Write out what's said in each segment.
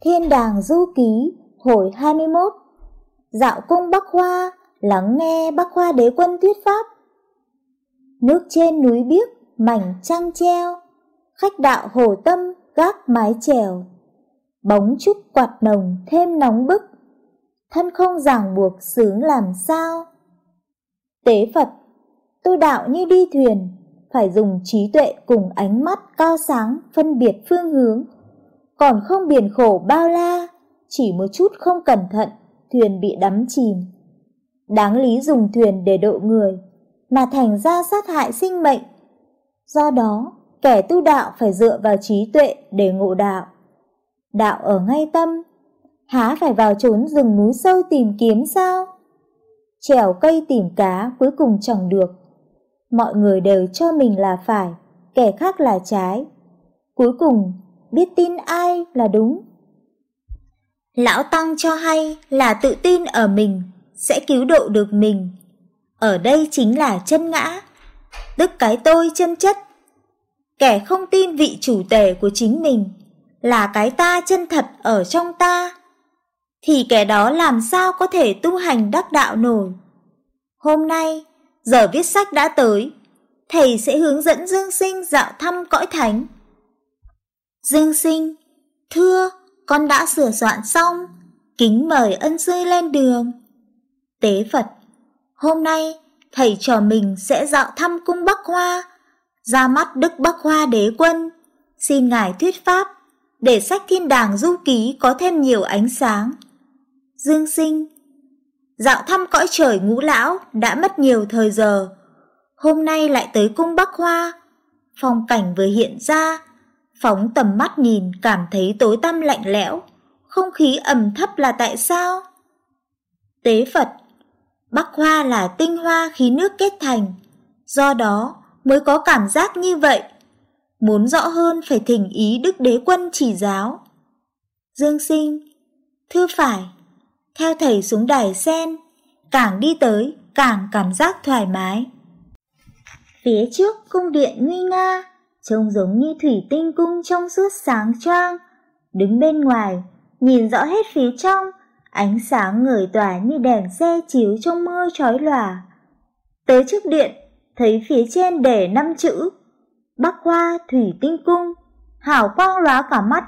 Thiên đàng du ký, hồi 21 Dạo cung Bắc Hoa, lắng nghe Bắc Hoa đế quân thuyết pháp. Nước trên núi biếc, mảnh trăng treo. Khách đạo hồ tâm, gác mái trèo Bóng trúc quạt nồng thêm nóng bức. Thân không ràng buộc sướng làm sao? Tế Phật Tu đạo như đi thuyền Phải dùng trí tuệ cùng ánh mắt cao sáng phân biệt phương hướng còn không biển khổ bao la, chỉ một chút không cẩn thận, thuyền bị đắm chìm. Đáng lý dùng thuyền để độ người, mà thành ra sát hại sinh mệnh. Do đó, kẻ tu đạo phải dựa vào trí tuệ để ngộ đạo. Đạo ở ngay tâm, há phải vào trốn rừng núi sâu tìm kiếm sao? Trèo cây tìm cá cuối cùng chẳng được. Mọi người đều cho mình là phải, kẻ khác là trái. Cuối cùng biết tin ai là đúng. Lão Tăng cho hay là tự tin ở mình sẽ cứu độ được mình. Ở đây chính là chân ngã, tức cái tôi chân chất. Kẻ không tin vị chủ tể của chính mình là cái ta chân thật ở trong ta, thì kẻ đó làm sao có thể tu hành đắc đạo nổi. Hôm nay, giờ viết sách đã tới, thầy sẽ hướng dẫn Dương Sinh dạo thăm cõi thánh. Dương sinh, thưa, con đã sửa soạn xong, kính mời ân sư lên đường. Tế Phật, hôm nay thầy trò mình sẽ dạo thăm cung Bắc Hoa, ra mắt Đức Bắc Hoa đế quân, xin ngài thuyết pháp, để sách thiên đàng du ký có thêm nhiều ánh sáng. Dương sinh, dạo thăm cõi trời ngũ lão đã mất nhiều thời giờ, hôm nay lại tới cung Bắc Hoa, phong cảnh vừa hiện ra Phóng tầm mắt nhìn cảm thấy tối tăm lạnh lẽo, không khí ẩm thấp là tại sao? Tế Phật Bắc Hoa là tinh hoa khí nước kết thành, do đó mới có cảm giác như vậy. Muốn rõ hơn phải thỉnh ý Đức Đế Quân chỉ giáo. Dương Sinh Thưa phải, theo thầy xuống đài sen, càng đi tới càng cảm giác thoải mái. Phía trước cung điện nguy nga, trông giống như thủy tinh cung trong suốt sáng choang. Đứng bên ngoài, nhìn rõ hết phía trong, ánh sáng ngời tỏa như đèn xe chiếu trong mưa chói lòa. Tới trước điện, thấy phía trên để năm chữ Bắc Hoa Thủy Tinh Cung, hào quang lóa cả mắt,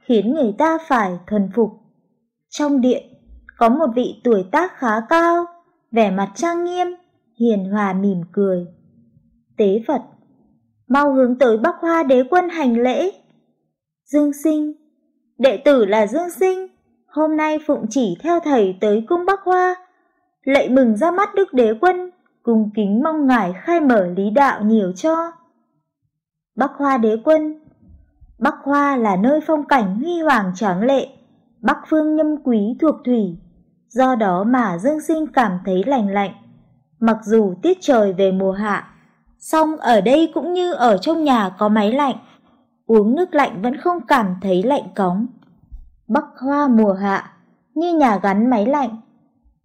khiến người ta phải thuần phục. Trong điện, có một vị tuổi tác khá cao, vẻ mặt trang nghiêm, hiền hòa mỉm cười. Tế Phật mau hướng tới Bắc Hoa đế quân hành lễ. Dương Sinh, đệ tử là Dương Sinh, hôm nay phụng chỉ theo thầy tới cung Bắc Hoa, lạy mừng ra mắt Đức đế quân, cùng kính mong ngài khai mở lý đạo nhiều cho. Bắc Hoa đế quân Bắc Hoa là nơi phong cảnh huy hoàng tráng lệ, Bắc phương nhâm quý thuộc thủy, do đó mà Dương Sinh cảm thấy lành lạnh. Mặc dù tiết trời về mùa hạ, Xong ở đây cũng như ở trong nhà có máy lạnh, uống nước lạnh vẫn không cảm thấy lạnh cóng. Bắc Hoa mùa hạ, như nhà gắn máy lạnh,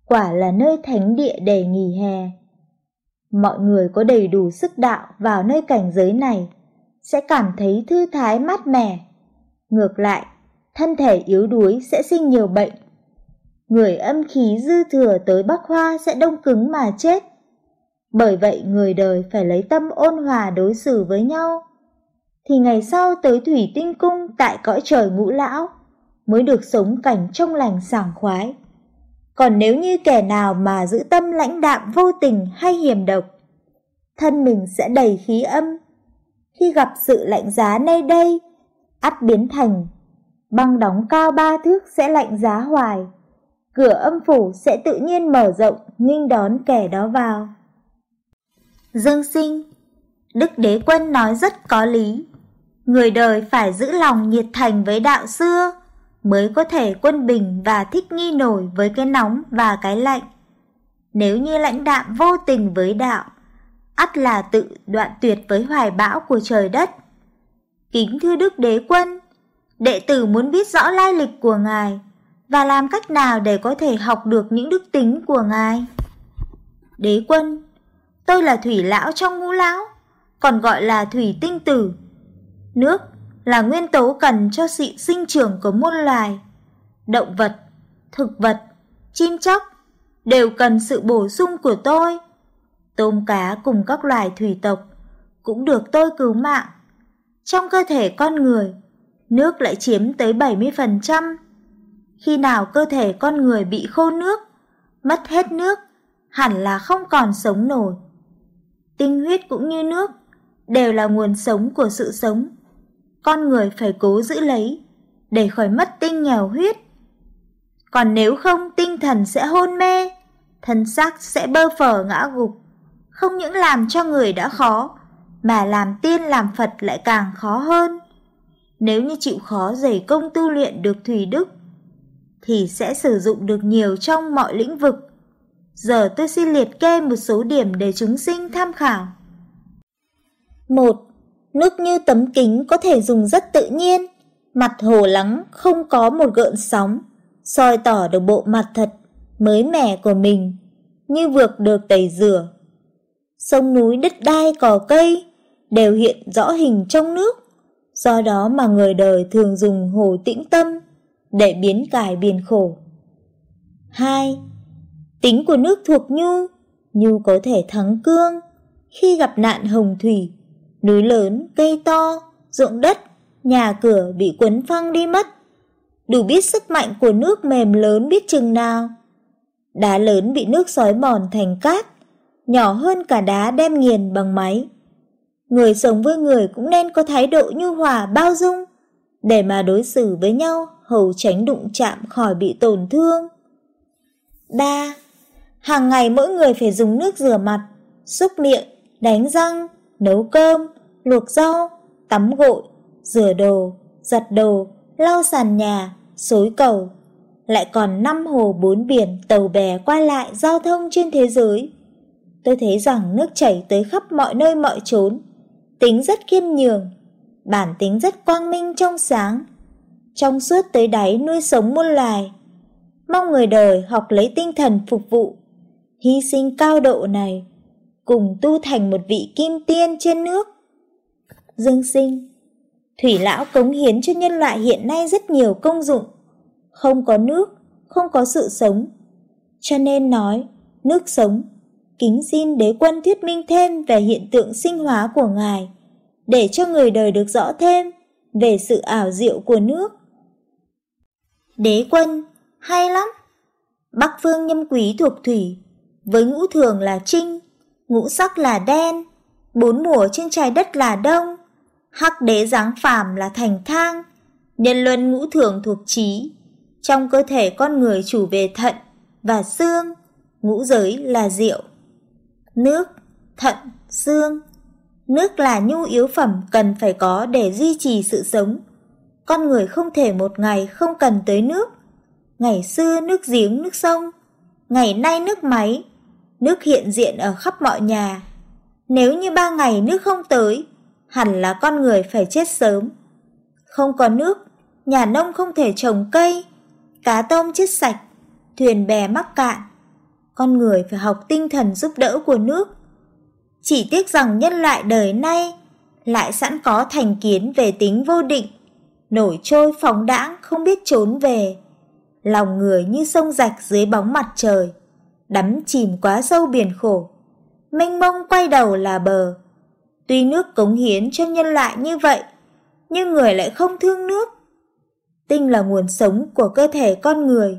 quả là nơi thánh địa để nghỉ hè. Mọi người có đầy đủ sức đạo vào nơi cảnh giới này, sẽ cảm thấy thư thái mát mẻ. Ngược lại, thân thể yếu đuối sẽ sinh nhiều bệnh. Người âm khí dư thừa tới Bắc Hoa sẽ đông cứng mà chết. Bởi vậy người đời phải lấy tâm ôn hòa đối xử với nhau. Thì ngày sau tới thủy tinh cung tại cõi trời ngũ lão mới được sống cảnh trong lành sảng khoái. Còn nếu như kẻ nào mà giữ tâm lãnh đạm vô tình hay hiểm độc, thân mình sẽ đầy khí âm. Khi gặp sự lạnh giá nơi đây, ắt biến thành băng đóng cao ba thước sẽ lạnh giá hoài. Cửa âm phủ sẽ tự nhiên mở rộng nghênh đón kẻ đó vào. Dương sinh. Đức đế quân nói rất có lý. Người đời phải giữ lòng nhiệt thành với đạo xưa, Mới có thể quân bình và thích nghi nổi với cái nóng và cái lạnh. Nếu như lãnh đạm vô tình với đạo, ắt là tự đoạn tuyệt với hoài bão của trời đất. Kính thưa Đức Đế Quân, Đệ tử muốn biết rõ lai lịch của Ngài Và làm cách nào để có thể học được những đức tính của Ngài? Đế Quân Tôi là thủy lão trong ngũ lão, còn gọi là thủy tinh tử. Nước là nguyên tố cần cho sự sinh trưởng của muôn loài. động vật, thực vật, chim chóc đều cần sự bổ sung của tôi. Tôm cá cùng các loài thủy tộc cũng được tôi cứu mạng. Trong cơ thể con người, nước lại chiếm tới 70%. Khi nào cơ thể con người bị khô nước, mất hết nước, hẳn là không còn sống nổi. Tinh huyết cũng như nước, đều là nguồn sống của sự sống. Con người phải cố giữ lấy, để khỏi mất tinh nghèo huyết. Còn nếu không tinh thần sẽ hôn mê, thân xác sẽ bơ phờ ngã gục. Không những làm cho người đã khó, mà làm tiên làm Phật lại càng khó hơn. Nếu như chịu khó dày công tu luyện được thủy đức, thì sẽ sử dụng được nhiều trong mọi lĩnh vực. Giờ tôi xin liệt kê một số điểm để chúng sinh tham khảo. 1. Nước như tấm kính có thể dùng rất tự nhiên, mặt hồ lắng không có một gợn sóng, soi tỏ được bộ mặt thật, mới mẻ của mình, như vượt được tẩy rửa. Sông núi đất đai cỏ cây đều hiện rõ hình trong nước, do đó mà người đời thường dùng hồ tĩnh tâm để biến cải biển khổ. 2. Tính của nước thuộc nhu, nhu có thể thắng cương, khi gặp nạn hồng thủy, núi lớn, cây to, ruộng đất, nhà cửa bị cuốn phăng đi mất. Đủ biết sức mạnh của nước mềm lớn biết chừng nào. Đá lớn bị nước sói mòn thành cát, nhỏ hơn cả đá đem nghiền bằng máy. Người sống với người cũng nên có thái độ nhu hòa bao dung, để mà đối xử với nhau hầu tránh đụng chạm khỏi bị tổn thương. 3. Hàng ngày mỗi người phải dùng nước rửa mặt, xúc miệng, đánh răng, nấu cơm, luộc rau, tắm gội, rửa đồ, giặt đồ, lau sàn nhà, xối cầu. Lại còn năm hồ bốn biển tàu bè qua lại giao thông trên thế giới. Tôi thấy rằng nước chảy tới khắp mọi nơi mọi chốn, tính rất khiêm nhường, bản tính rất quang minh trong sáng, trong suốt tới đáy nuôi sống muôn loài. Mong người đời học lấy tinh thần phục vụ, hy sinh cao độ này, cùng tu thành một vị kim tiên trên nước. Dương sinh Thủy lão cống hiến cho nhân loại hiện nay rất nhiều công dụng. Không có nước, không có sự sống. Cho nên nói, nước sống. Kính xin đế quân thuyết minh thêm về hiện tượng sinh hóa của Ngài, để cho người đời được rõ thêm về sự ảo diệu của nước. Đế quân, hay lắm. Bắc phương nhâm quý thuộc thủy, với ngũ thường là trinh, ngũ sắc là đen, bốn mùa trên trái đất là đông, hắc đế giáng phàm là thành thang, nhân luân ngũ thường thuộc trí. Trong cơ thể con người chủ về thận và xương, ngũ giới là rượu. Nước, thận, xương. Nước là nhu yếu phẩm cần phải có để duy trì sự sống. Con người không thể một ngày không cần tới nước. Ngày xưa nước giếng, nước sông, ngày nay nước máy, nước hiện diện ở khắp mọi nhà. Nếu như ba ngày nước không tới, hẳn là con người phải chết sớm. Không có nước, nhà nông không thể trồng cây, cá tôm chết sạch, thuyền bè mắc cạn. Con người phải học tinh thần giúp đỡ của nước. Chỉ tiếc rằng nhân loại đời nay lại sẵn có thành kiến về tính vô định, nổi trôi phóng đãng không biết trốn về. Lòng người như sông rạch dưới bóng mặt trời, đắm chìm quá sâu biển khổ. Mênh mông quay đầu là bờ, Tuy nước cống hiến cho nhân loại như vậy, nhưng người lại không thương nước. Tinh là nguồn sống của cơ thể con người.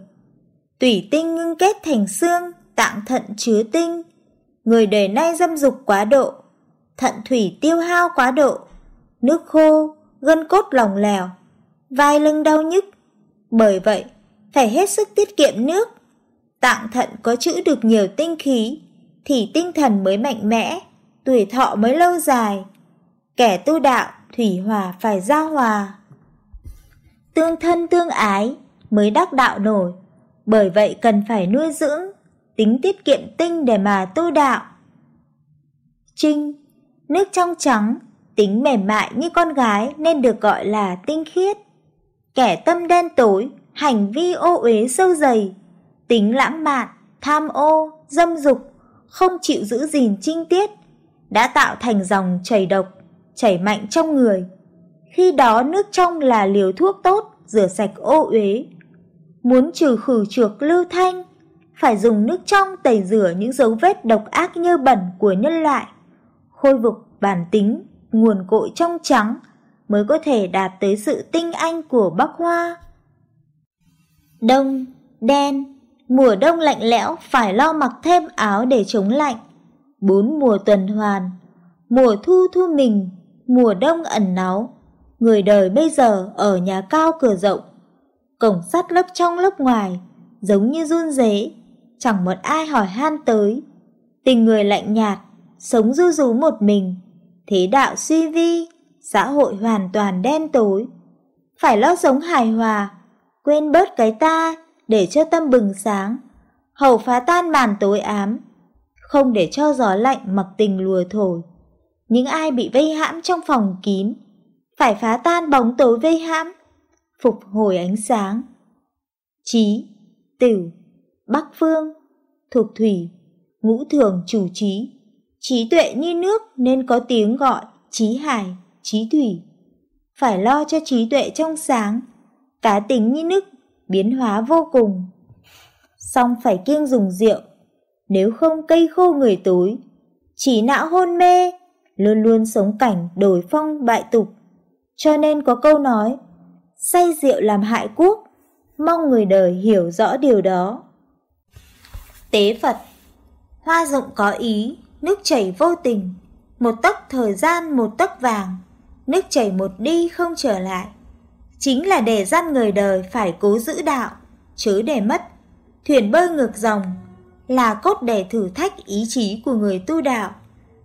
Tủy tinh ngưng kết thành xương, tạng thận chứa tinh. Người đời nay dâm dục quá độ, thận thủy tiêu hao quá độ, nước khô, gân cốt lỏng lẻo, vai lưng đau nhức. Bởi vậy, phải hết sức tiết kiệm nước. Tạng thận có chữ được nhiều tinh khí, thì tinh thần mới mạnh mẽ, tuổi thọ mới lâu dài. Kẻ tu đạo, thủy hòa phải giao hòa. Tương thân tương ái mới đắc đạo nổi, bởi vậy cần phải nuôi dưỡng, tính tiết kiệm tinh để mà tu đạo. Trinh, nước trong trắng, tính mềm mại như con gái nên được gọi là tinh khiết. Kẻ tâm đen tối, hành vi ô uế sâu dày, tính lãng mạn, tham ô, dâm dục, không chịu giữ gìn trinh tiết, đã tạo thành dòng chảy độc, chảy mạnh trong người. Khi đó nước trong là liều thuốc tốt, rửa sạch ô uế. Muốn trừ khử trược lưu thanh, phải dùng nước trong tẩy rửa những dấu vết độc ác như bẩn của nhân loại, khôi phục bản tính, nguồn cội trong trắng mới có thể đạt tới sự tinh anh của Bắc Hoa. Đông, đen, mùa đông lạnh lẽo phải lo mặc thêm áo để chống lạnh. Bốn mùa tuần hoàn, mùa thu thu mình, mùa đông ẩn náu. Người đời bây giờ ở nhà cao cửa rộng, cổng sắt lớp trong lớp ngoài, giống như run rế, chẳng một ai hỏi han tới. Tình người lạnh nhạt, sống du rú một mình, thế đạo suy vi, xã hội hoàn toàn đen tối. Phải lo sống hài hòa, quên bớt cái ta để cho tâm bừng sáng, hầu phá tan màn tối ám, không để cho gió lạnh mặc tình lùa thổi. Những ai bị vây hãm trong phòng kín, phải phá tan bóng tối vây hãm, phục hồi ánh sáng. Chí, Tửu, Bắc Phương, Thuộc Thủy, Ngũ Thường chủ trí, trí tuệ như nước nên có tiếng gọi trí hải, trí thủy. Phải lo cho trí tuệ trong sáng, cá tính như nước, biến hóa vô cùng. Xong phải kiêng dùng rượu, nếu không cây khô người tối, chỉ não hôn mê, luôn luôn sống cảnh đổi phong bại tục. Cho nên có câu nói, say rượu làm hại quốc, mong người đời hiểu rõ điều đó. Tế Phật Hoa rộng có ý, nước chảy vô tình, một tấc thời gian một tấc vàng, nước chảy một đi không trở lại. Chính là để dăn người đời phải cố giữ đạo, chứ để mất. Thuyền bơi ngược dòng là cốt để thử thách ý chí của người tu đạo.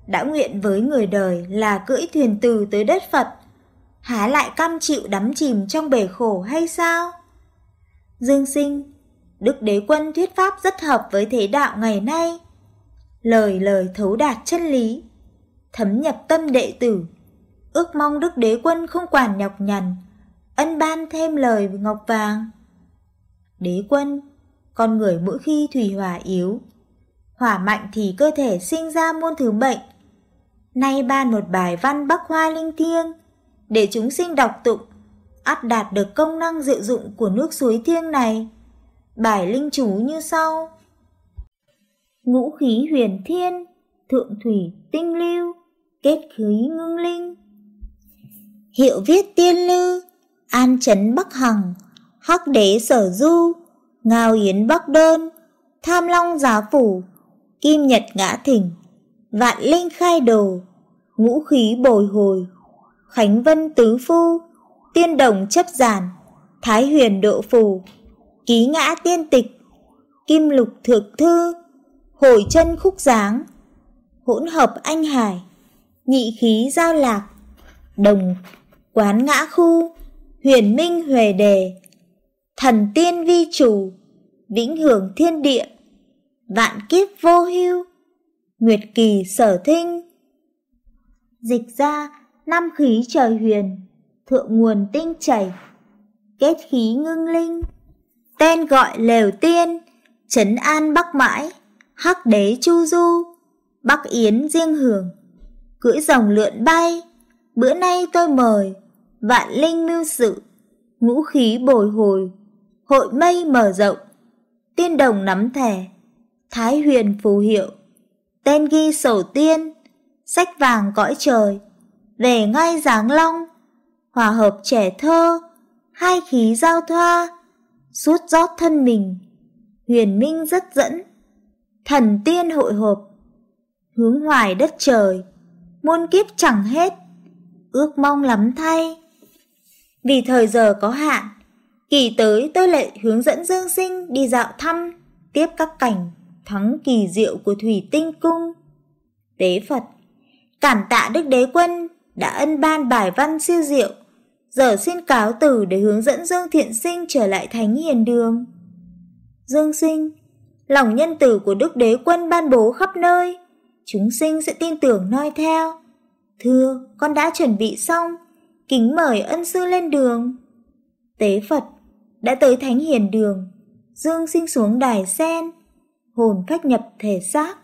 Đã nguyện với người đời là cưỡi thuyền từ tới đất Phật, há lại cam chịu đắm chìm trong bể khổ hay sao? Dương sinh, Đức Đế Quân thuyết pháp rất hợp với thế đạo ngày nay. Lời lời thấu đạt chân lý, thấm nhập tâm đệ tử. Ước mong Đức Đế Quân không quản nhọc nhằn, ân ban thêm lời ngọc vàng. Đế Quân, con người mỗi khi thủy hỏa yếu, hỏa mạnh thì cơ thể sinh ra muôn thứ bệnh. Nay ban một bài văn Bắc Hoa Linh Thiêng, để chúng sinh đọc tụng, ắt đạt được công năng dự dụng của nước suối thiêng này. Bài linh chú như sau. Ngũ khí huyền thiên, thượng thủy tinh lưu, kết khí ngưng linh. Hiệu viết tiên lưu an trấn bắc hằng, hắc đế sở du, ngao yến bắc đơn, tham long giá phủ, kim nhật ngã thỉnh, vạn linh khai đồ, ngũ khí bồi hồi, khánh vân tứ phu, tiên đồng chấp giản, thái huyền độ phù, ký ngã tiên tịch, kim lục thượng thư, hồi chân khúc giáng hỗn hợp anh hải, nhị khí giao lạc, đồng quán ngã khu, huyền minh huề đề, thần tiên vi chủ, vĩnh hưởng thiên địa, vạn kiếp vô hưu, nguyệt kỳ sở thinh. Dịch ra, năm khí trời huyền, thượng nguồn tinh chảy, kết khí ngưng linh, tên gọi lều tiên, trấn an bắc mãi, hắc đế chu du, bắc yến riêng hưởng, cưỡi rồng lượn bay, bữa nay tôi mời, vạn linh mưu sự, ngũ khí bồi hồi, hội mây mở rộng, tiên đồng nắm thẻ, thái huyền phù hiệu, tên ghi sổ tiên, sách vàng cõi trời, về ngay giáng long, hòa hợp trẻ thơ, hai khí giao thoa, suốt rót thân mình, huyền minh rất dẫn, thần tiên hội hộp hướng hoài đất trời, muôn kiếp chẳng hết, ước mong lắm thay. Vì thời giờ có hạn, kỳ tới tôi lại hướng dẫn Dương Sinh đi dạo thăm, tiếp các cảnh thắng kỳ diệu của Thủy Tinh Cung. Tế Phật, cảm tạ Đức Đế Quân đã ân ban bài văn siêu diệu, giờ xin cáo từ để hướng dẫn Dương Thiện Sinh trở lại Thánh Hiền Đường. Dương Sinh, lòng nhân tử của Đức Đế Quân ban bố khắp nơi, chúng sinh sẽ tin tưởng noi theo. Thưa, con đã chuẩn bị xong, kính mời ân sư lên đường. Tế Phật đã tới Thánh Hiền Đường, Dương sinh xuống đài sen, hồn phách nhập thể xác,